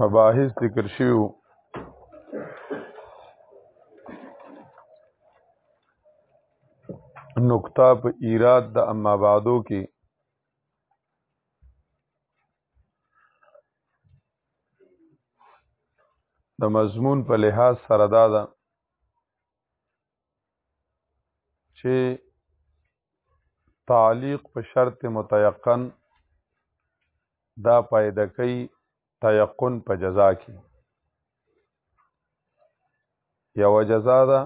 مباحث ذکر شیو نقطه په ایراد د اما بعدو کې د مضمون په لحاظ سره دا ده چې تعلیق په شرط متيقن دا پیدا کوي تيقن په جزا کې یو جزا ده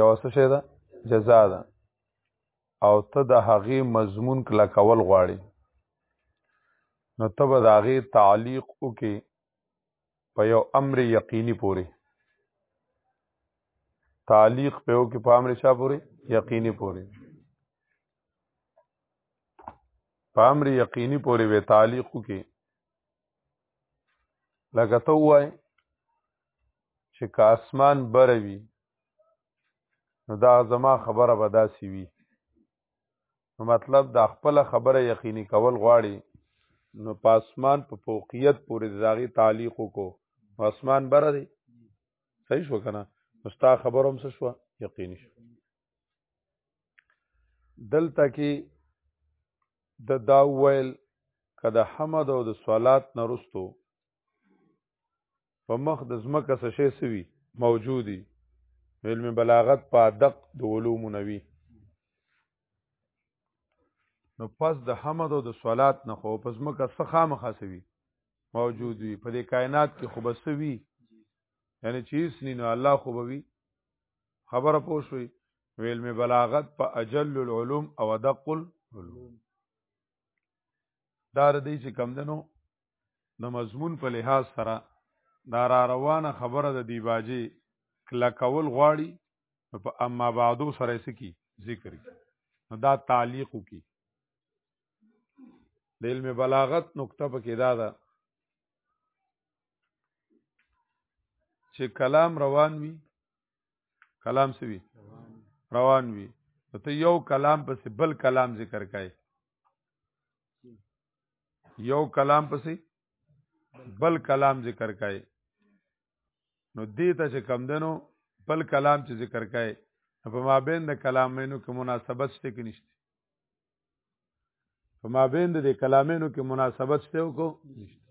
یو څه شي ده جزا ده او ته د هغې مضمون کله کول غواړي نو ته به د هغې تعلیق وکې په یو امر یقیني پورې تعلیق په یو کې په امر چا پورې یقیني پورې په امر یقیني پورې وې تعلیق کې لکه ته وای چې که اسمان بره وي نو دا زما خبره به داسې وي نو مطلب دا خپل خبره یقیني کول غواړي نو پاسمان په پا فوقیت پورې داغي تعلیق کو پاسمان بر دی صحیح شو کنه مستا خبروم څه شو یقیني شو دلته کې د دا ویل کده حمد او د صلات نرستو په مخ د زمکه څه شی سوي موجودي علم بلاغت په دق د علوم نوي نو پس د حمد او د صلات نه خو پس مکه څه خامخا سوي موجود وي په دې کائنات کې خو بس وي یعنی چې اس نه الله خو به وي خبره پوه شوي علم بلاغت په اجل العلوم او دق العلوم دار دی چې کم دنو د مضمون په لحاظ سره دا را روانه خبره د دیباجې کلکول غواړي نو په اما بعدو سره یې سکی ذکر کی نو دا تعلیق کی د علم بلاغت نقطه په کې دا ده چې کلام روان وي کلام سوي روان وي ته یو کلام پسې بل کلام ذکر کای یو کلام پسې بل کلام ذکر کای نو دې ته چې کم دنو بل کلام چې ذکر کای په مابین د کلامینو کې مناسبت شته کې نشته په مابین د کلامینو کې مناسبت شته او کو نشته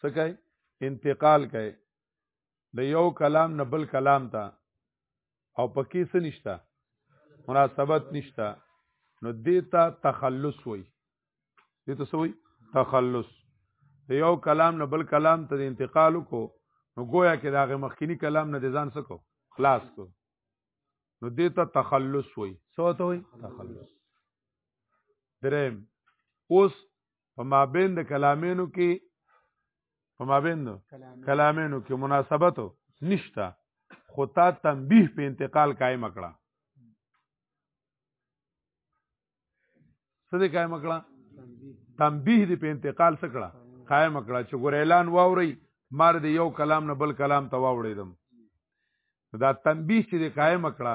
څه کوي انتقال کوي د یو کلام نه بل کلام ته او پکې څه نشته مناسبت نشته نو دیتا تخلص وای دیتا څه وای تخلص د یو کلام نه بل کلام ته انتقال کو نو گویا کې داغه مخکینی کلام نه ځان سکو خلاص کو نو دیتا تخلص وای څه ته وای تخلص درم اوس په مابین د کلامینو کې په مابین د کلامینو کې مناسبت نشته خو تا تنبیه په انتقال قائم کړه څه دې قائم کړه تنبیه دې په انتقال څه کړه قائم کړه چې ګور اعلان واوري مار دې یو کلام نه بل کلام ته واوړیدم دا تنبیه چې قائم کړه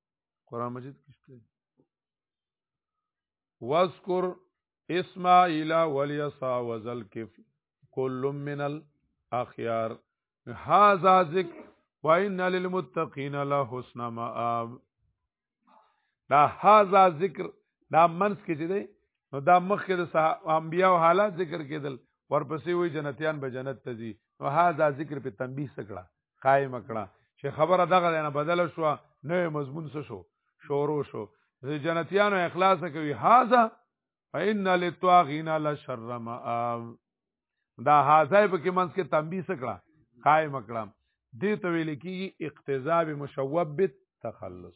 قران مجید کې شته واذکر اسماعیل والیسع وذلکفل کل من الاخيار هذا ذکر وان للمتقین له حسن مآب دا هاذا ذکر دا منس کې چې دی نو دا مخکې د انبیا او حالات ذکر کېدل ورپسې وی جنتیان به جنت ته ځي نو هاذا ذکر په تنبیه سکړه قائم کړه چې خبره دغه نه بدل شو نو مضمون څه شو شورو شو د جنتیانو اخلاص کوي هاذا فإن للطاغین لشر مآب دا هاذا په کې منځ کې تنبیه سکړه قائم کړه دې ته ویل کېږي اقتضاب مشوب تخلص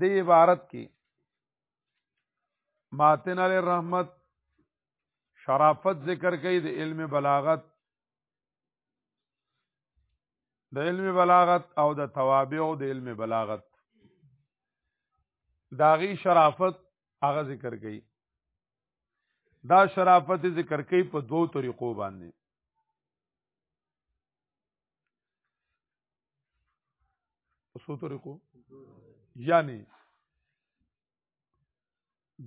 دی عبارت کی ماتن علی رحمت شرافت ذکر کوي د علم بلاغت د علم بلاغت او د توابع او د علم بلاغت داغي شرافت هغه ذکر کوي دا شرافت ذکر کوي په دوو طریقو باندې په څو طریقو یعنی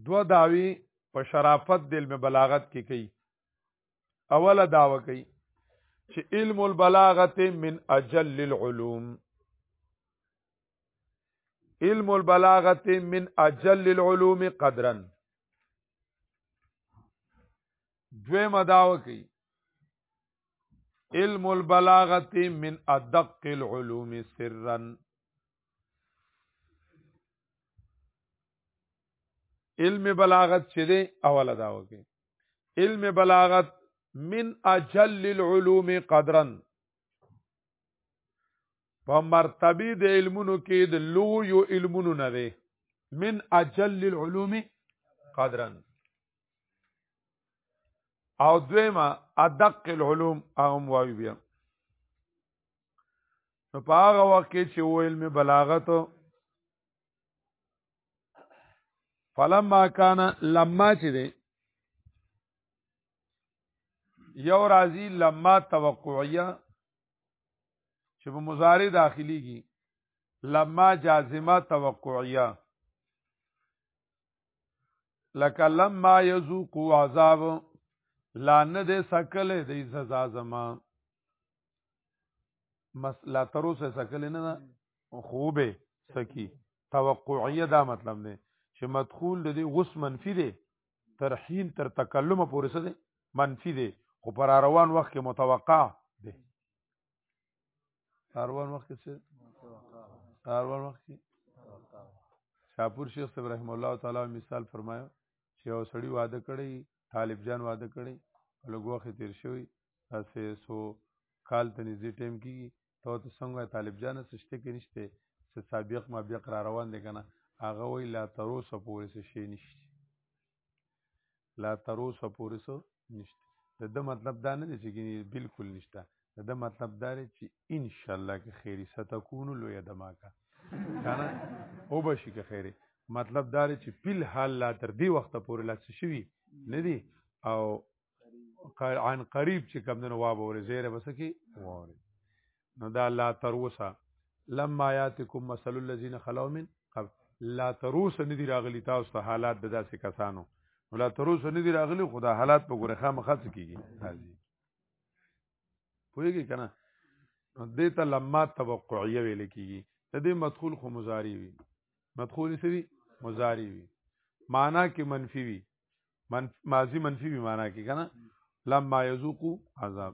دو داوی په شرافت د علم بلاغت کې کوي اوله داوا کوي چې علم البلاغت من اجل العلوم علم البلاغت من اجل العلوم قدرا دوی مداو کوي علم البلاغت من ادق العلوم سرا علم بلاغت چې دی اوله دا وکي علم بلاغت من اجل العلوم قدرا په مرتبه د علمونو کې د لوی علمونو نه دی من اجل العلوم قدرا او دویما ادق العلوم هغه وایو بیا نو په هغه وخت کې چې و علم بلاغت فلما کان لما چې دی یو راځي لما توقعیه چې په مضارع داخليږي لما جازمه توقعیه لکه لما یذوقو عذاب لا نه دې سکلې دې سزا زما مس لا تر اوسه سکلې نه خوبه سکی توقعیه دا مطلب دی چې مدخول د دې غس منفي دی تر حين تر تکلم پورې څه دی منفي دی خو پر روان وخت کې متوقع دی اروان وخت کې څه اروان وخت کې شاپور شیخ صاحب رحم الله تعالی مثال فرمایو چې یو سړی واده کړی طالب جان واده کړی لګوخه تیر شوی اسه سو کال ته نږدې ټیم کیږي ته ته څنګه طالب جان سشته کې نشته څه سابق ما بیا را روان دي کنه هغه وی لا تر اوسه پورې څه شي نشته لا تر اوسه پورې څه نشته د ده مطلب دا نه دی چې ګینې بلکل نشته د ده مطلب دا دی چې انشاءالله که خیري ستکونو لویه دماکه که نه وبه شي که خیرې مطلب دا دی چې پیل حال لا تر دې وخته پورې لا څه شوي نه دي او عن قریب چې کم دنو وابه ورې زیره بس کې وارې نو دا لا تروسا لما یاتکم مثل الذین خلو من قبل لا تروس ندی راغلی تاسو ته حالات د داسې کسانو ولا تروس ندی راغلی خدا حالات په ګوره خامخ څه کیږي حاضر پوهیږي کنه نو دې ته لما توقعیه ویل کیږي د دې مدخول خو مضاری وي مدخول سری مضاری وي معنا کې منفي وي من ماضی منفي وي معنا کې کنه لما یذوقوا عذاب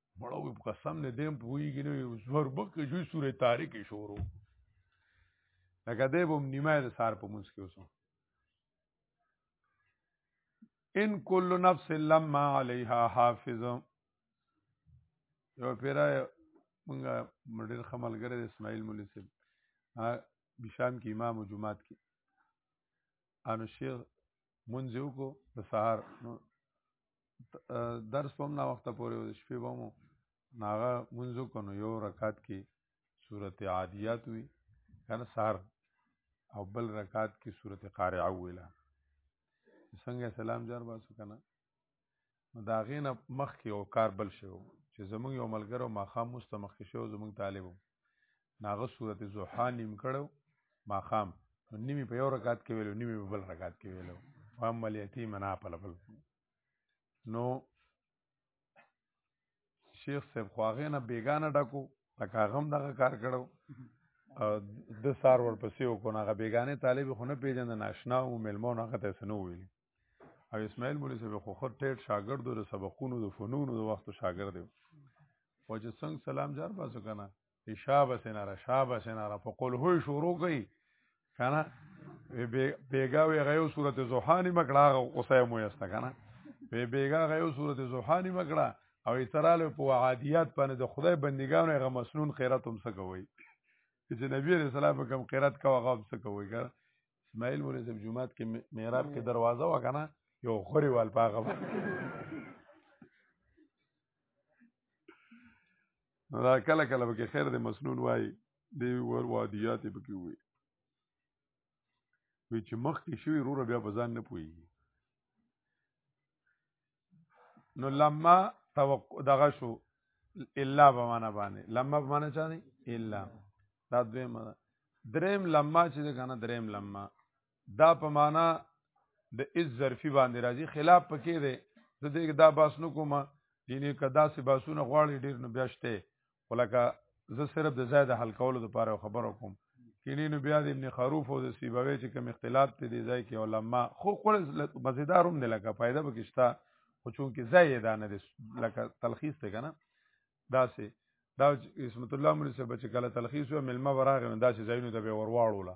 مړه وي په قسم نه دیم پوهېږي نه وي زور بک جوی سورې تاریکې شورو لکه دی به هم نیمه د سار په منځ کې اوسم ان کل نفس لما علیها حافظ یو پیرا مونږه مډیر خملګره د اسماعیل مولوی صاحب بشام کې امام او جمعات کې انو شیخ منځو کو د سهار درس په نا وخت پورې د شپې به مو ناغه منځو کنو یو رکعت کې صورت عادیات وی کنه سار او بل رکعت کې صورت قارعه ویلا څنګه سلام جار باسو کنه نو دا غینه مخ کې او کار بل شو چې زمونږ یو ملګرو ماخام مستمخ کې شو زمونږ طالبو ناغه صورت زوحا نیم کړو ماقام نیمه په یو رکعت کې ویلو نیمه په بل رکعت کې ویلو وام ملیتی منا په لبل نو شیخ صاحب خواغه نه بیگانه ډکو لکه غم دغه کار کړو د سار ور پسې وکړو هغه بیگانه طالب خو نه پیژند ناشنا او ملمون هغه ته سنو ویل او اسماعیل مولوی صاحب خو خر ټیټ شاګرد د سبقونو د فنونو د وخت شاګرد دی او چې څنګه سلام جار باسو کنه شابه سناره شابه سناره په قول هو شروع کړي کنه بیګا وی غیو صورت زوحانی مکړه اوسه مو یست کنه وی بیګا غیو صورت زوحانی مکړه او ایتراله په عادیات باندې د خدای بندګانو هغه مسنون خیرات هم څه کوي چې نبی رسول الله کوم خیرات کا هغه هم څه کوي کنه اسماعیل مولوی صاحب جمعات کې میراب کې دروازه وکنه یو خوري وال پاغه نو دا کله کله به کې خیر د مسنون وای دی ور وادیات به کې وي وی چې مخ کې شوی روره بیا په ځان نه پوي نو لما توقع دغه شو الا به معنا باندې لما به معنا چا دی الا دا دویم دریم لما چې کنه دریم لما دا په معنا د از ظرفي باندې راځي خلاف پکې دی زه دې دا باس نو کوم یعنی کدا سه باسونه غواړي ډیر نو بیاشته ولکه زه صرف د زید حل کولو لپاره خبرو کوم کینی نو بیا د ابن خروف او د سیبوی چې کوم اختلاف ته دی ځای کې علما خو خپل مزیدار هم نه لکه پیدا بکشتا خو چون کې ځای دا نه دی لکه تلخیص ته کنه دا سه دا اسمت الله مولوی صاحب چې کله تلخیص و ملما وراغ نه دا چې زینو ته به ورواړوله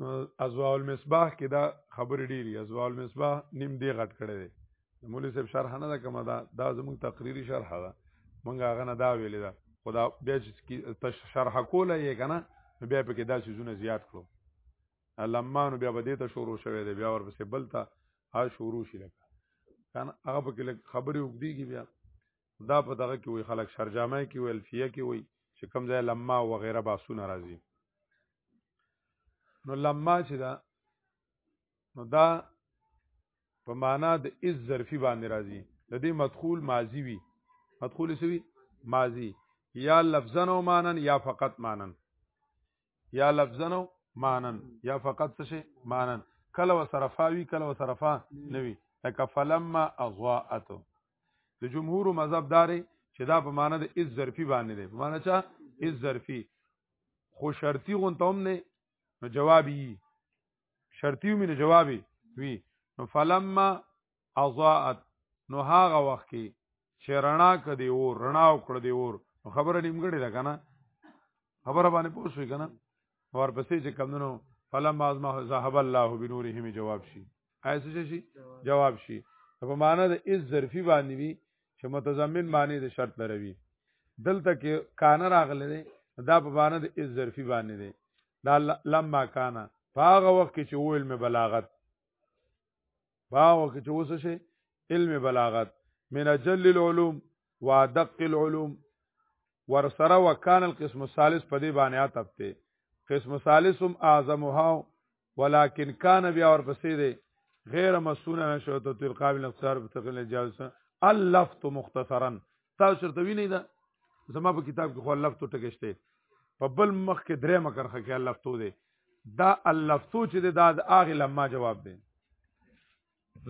نو ازواء المصباح کې دا خبرې ډېری ازواء المصباح نیم دی غټ کړی دی د مولوی صاحب شرح نه ده کومه دا دا زموږ تقریری شرح ده مونږ هغه نه دا ویلې ده خو دا بیا چې شرح کوله یې که نه نو بیا پکې دا څیزونه زیات کړو لما نو بیا به دې ته شروع شوی دی بیا ورپسې بل ته هغه شروع شي لکه که نه هغه پکې لږ خبرې اوږدېږي بیا دا په دغه کې وي خلک شرجامه کې وي الفیه کې وي چې کوم ځای لما او غیره باسونه راځي نو لما چې دا نو دا په معنا د از ظرفي باندې راځي د دې مدخول ماضی وي مدخول سوي ماضی یا لفظن او مانن یا فقط مانن یا لفظن او مانن یا فقط څه شي مانن کله وصرفاوي کله وصرفا نوي لکه فلما اضاءت د جمهور مذهب داري چې دا په معنی د اس ظرفي باندې دی په معنی چا اس ظرفي خو شرطي غونته هم نه نو جواب یي شرطي هم نه جواب وي نو فلما اضاءت نو هغه وخت کې چې رڼا کدي او رڼا وکړ دی اور نو خبره نیمګړې ده کنه خبره باندې پوښوي کنه ورپسې چې کمونو فلما ازما ذهب الله بنورهم جواب شي آیا څه شي جواب شي په معنا د اس ظرفي باندې وي چې متضمن معنی د شرط لروي دلته کې کان راغله ده دا په معنا د اس ظرفي باندې ده دا لما کان هغه وخت کې چې و علم بلاغت هغه وخت چې وسه شي علم بلاغت من اجل العلوم وادق العلوم ورسره وکانه القسم الثالث په دې باندې عتب ته قسم ثالثم اعظمها ولكن كان بیا ور پسې دی غیر مسونه نشو ته تل قابل اختصار په تقل جاز اللفظ مختصرا تاسو شرط وینئ دا زما په کتاب کې خو اللفظ ټکشته په بل مخ کې درې مکر خکې اللفظ دی دا اللفظ چې دا د اغه لما جواب دی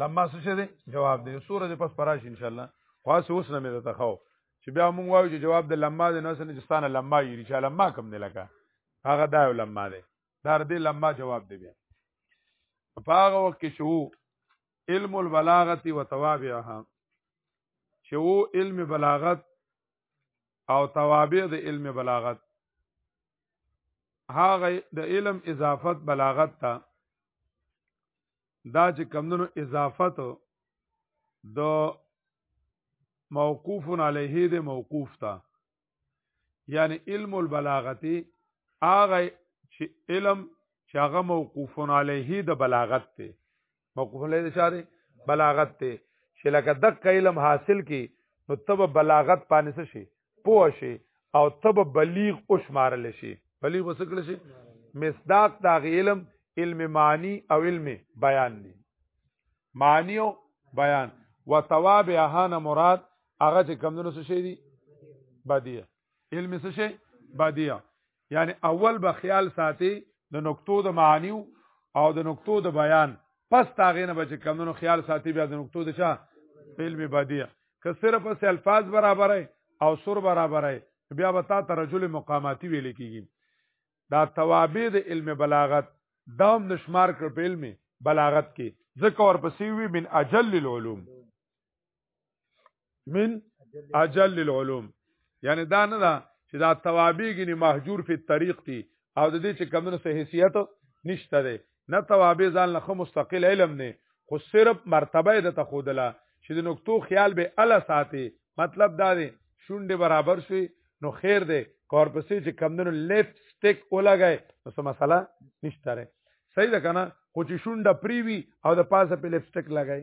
لما څه دی جواب دی سورې پس پراش ان شاء الله خاص اوس نه مې ته خو چې بیا مونږ وایو چې جواب د لما دی نو سن جستانه لما یې چې لما کم نه لکه هغه دا لما دی دا دې لمبا جواب دی بیا په هغه وخت کې شو علم البلاغت و توابعها چې وو علم بلاغت او توابع د علم بلاغت هغه د علم اضافت بلاغت ته دا چې کمونو اضافت د موقوف علیه د موقوف ته یعنی علم البلاغتی هغه چې علم چې هغه موقوف علیه د بلاغت ته موقوف علیه د چاره بلاغت ته چې لکه دک علم حاصل کی نو تب بلاغت پانې شي پوه شي او تب بلیغ او شمارل شي بلیغ وسکل شي مصداق دا علم علم معنی او علم بیان دی معنی او بیان وتوابعها نه مراد هغه چې کمونو څه شي دي بدیه علم څه شي بدیه یعنی اول به خیال ساتي د نقطو د معنی او د نقطو د بیان پس تاغې نه بچ کمونو خیال ساتي بیا د نقطو د چا علم بدیه که صرف اس الفاظ برابر او سر برابر بیا به تا ترجل مقاماتی ویل کیږي دا توابع د علم بلاغت دا هم د شمار کړ په علم بلاغت کې ځکه ورپسې وی من اجل العلوم من اجل العلوم یعنی دا نه دا چې دا توابع غني محجور په طریق دي او د دې چې کمونو سه حیثیت نشته ده نه توابع ځان له مستقل علم نه خو صرف مرتبه د تخودله چې د نقطو خیال به اله ساتي مطلب دا دی شونډه برابر شي نو خیر دی کورپسې چې کمندونو لیفت سټیک ولګای نو څه مسله نشته صحیح ده کنه خو چې شونډه پریوي او د پاسه په لیفت سټیک لګای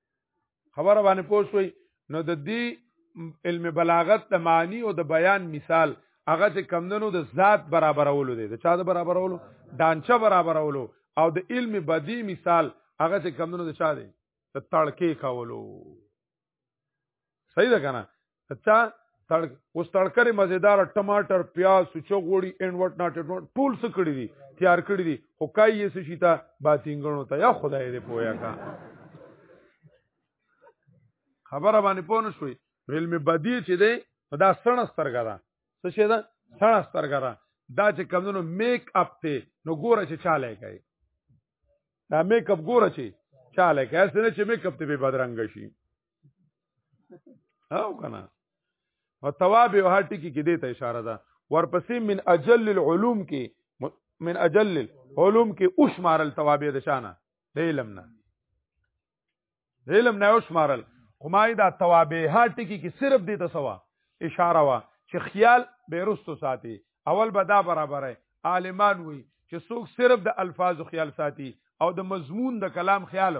خبره باندې پوه شوي نو د دې علم بلاغت د معنی او د بیان مثال هغه چې کمندنو د ذات برابرولو دی د چا د برابرولو دانچه برابرولو او د علم بدی مثال هغه چې کمندنو د چا دی د تړکې کولو صحیح ده کنه اچھا تړک اوس تړکرې مزیدار ټماټر پیاز سوچو غوړي اینډ واټ ناټ ټول څه کړی دي تیار کړی دي خو کای یې څه شي ته باتینګونو ته یا خدای دې پویا کا خبره باندې پوه نه شوي علم بدی چې دی دا سړه سترګه ده څه شي ده سړه سترګه ده دا چې کمونو میک اپ ته نو ګوره چې چاله کوي دا میک اپ ګوره چې چاله کوي څنګه چې میک اپ ته به بدرنګ شي او کنه وتواب او هټی کې کې دې ته اشاره ده ورپسې من اجل العلوم کې من اجل العلوم کې اوش مارل تواب د شانه د علم نه د علم نه اوش مارل همای دا تواب هټی کې کې صرف دې ته سوا اشاره وا چې خیال بیرستو ساتي اول به دا برابره عالمان وي چې څوک صرف د الفاظو خیال ساتي او د مضمون د کلام خیال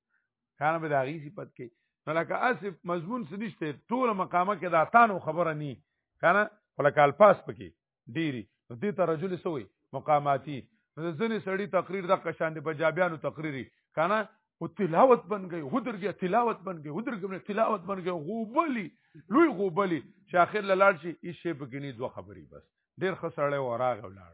کانه به دا غي صفت کې نو لکه اسف مضمون څه نشته ټول مقامه کې دا تانو خبره ني کانه ولکه الفاظ پکې ډيري نو دې ته رجل سوې مقاماتي نو ځنې سړی تقریر د قشان دی پنجابیانو تقریری کنه او تلاوت بن گئی هدرګه تلاوت بن گئی هدرګه تلاوت بن گئی غوبلی لوی غوبلی چې اخر لاړ شي هیڅ شی پکې نه دوه خبري بس ډیر خسړې و راغ ولاړ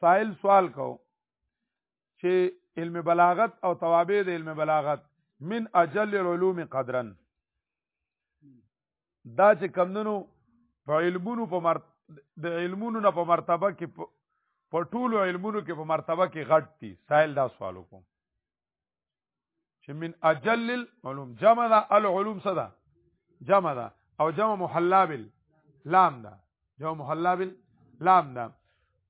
سائل سوال کو چې علم بلاغت او توابع د علم بلاغت من اجل العلوم قدرا دا چې کمندونو په علمونو په مرت د علمونو نه په مرتبه کې په ټولو علمونو کې په مرتبه کې غټ دي سائل دا سوال وکړو چې من اجل العلوم جمع ده العلوم صدا جمع ده او جمع محلا بال لام ده جمع محلا بال لام ده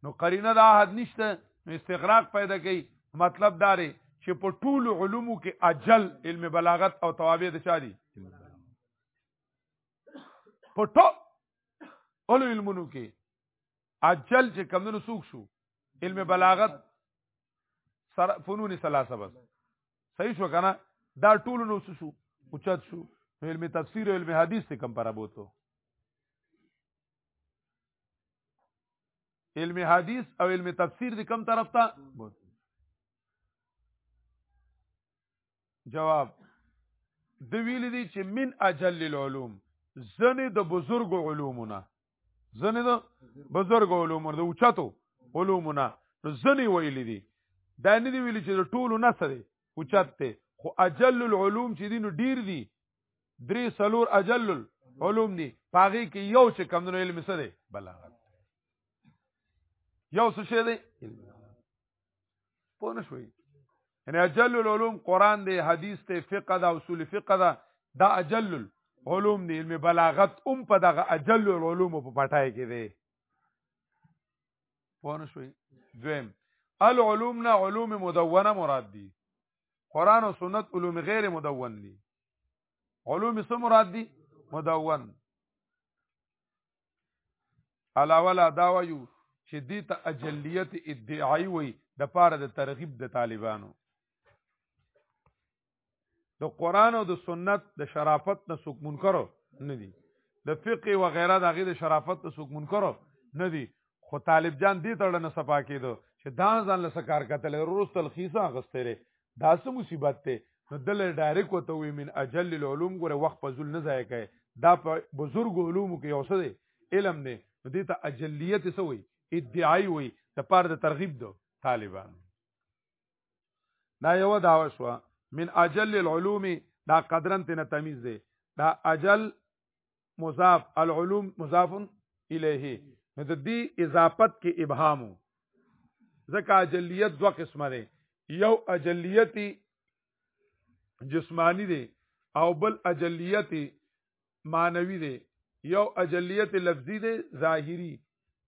نو قرینه دا حد نشته نو استغراق پیدا کوي مطلب دا دی چې په ټول علومو کې اجل علم بلاغت او توابع د چا دي په ټول علومو کې اجل چې کمونو سوق شو علم بلاغت سر فنون ثلاثه بس صحیح شو کنه دا ټول نو شو اوچت شو علم تفسیر او علم حدیث ته کم پر بوتو علم حدیث او علم تفسیر دې کم طرف ته جواب د ویل دي چې من اجل العلوم زنه د بزرګ علومونه ځنې د بزرګ علوم د اوچتو علومونه نو ځنې ویلي دي دا نه دی ویلي چې د ټولو نه سره اوچت دی خو اجل العلوم چې دینو ډیر دي درې سلور اجل العلوم دي پاغي کې یو چې کم نو علم څه دی بلاغت یو څه شی دی پوه نه شوي یعنی اجل العلوم قران دی حدیث ته فقه دا اصول فقه دا دا اجل العلوم دی علم بلاغت هم په دغه اجل العلوم په پټای کې دی پوه نه شوي دویم العلوم نه علوم مدونه مراد دي قران او سنت علوم غیر مدون دي علوم څه مراد دي مدون علاوه لا دا وایو چې دې ته اجلیت ادعای وي د پاره د ترغیب د طالبانو د قران او د سنت د شرافت نه څوک منکرو نه دي د فقه و غیره د غي د شرافت نه څوک منکرو نه دي خو طالب جان دې تړه نه صفا کېدو چې دا ځان له سکار کتل روس تلخیصه غستې لري دا څه مصیبت ته نو دل ډایرک وته وی من اجل العلوم ګره وخت په ذل نه ځای کوي دا په بزرګ علوم کې یو څه دی علم نه نو دې ته اجلیت څه وي ادعای وي د پاره د ترغیب دو طالبان دا یو دا شو من اجل العلوم دا قدرن ته تمیز دی دا اجل مضاف العلوم مضاف الیه نو د دې اضافت کې ابهام ځکه اجلیت دوه قسمه ده یو اجلیت جسمانی دی او بل اجلیت معنوي دی یو اجلیت لفظي دی ظاهری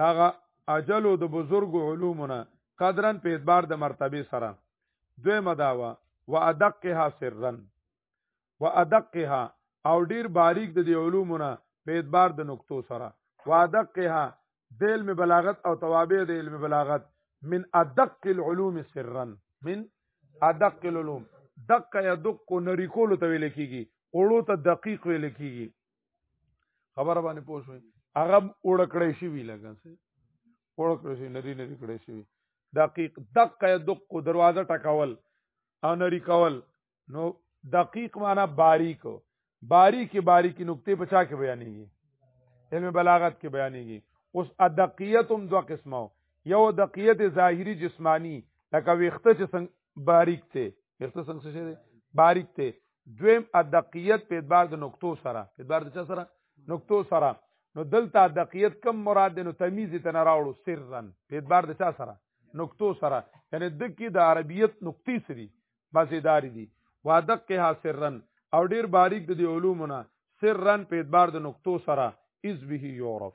داغه اجلو د بزرګ علومونه قدرن په اعتبار د مرتبه سره دوی مداوا و ادقها سرن و ادقها او ډیر باریک د دی علومونه په اعتبار د نقطو سره و ادقها د علم بلاغت او توابع د علم بلاغت من ادق العلوم سرا من ادق العلوم دق يدق نریکول ته ویل کیږي اوړو ته دقیق ویل کیږي خبره باندې پوه شوي هغه اوړ کړی شي وی لګا سي اوړ کړی شي نری نری کړی شي دقیق دقه دق دروازه ټکول او نری کول نو دقیق معنی باریک باریکی باریکی نقطې په چا کې بیانېږي علم بلاغت کې بیانېږي اوس ادقیت هم دوه قسمه یو دقیت ظاهری جسمانی لکه ویخته چې څنګه باریک ته ویخته څنګه څه دی باریک ته دویم ادقیت په اعتبار د نقطو سره په اعتبار د چا سره نقطو سره نو دلته ادقیت کم مراد دی نو تمیز ته نه راوړو سرن په اعتبار د چا سره نقطو سره یعنی د کې د عربیت نقطې سری مزیدار دي وادقها سرن او ډیر باریک د دې علومونه سرن په اعتبار د نقطو سره از به یورف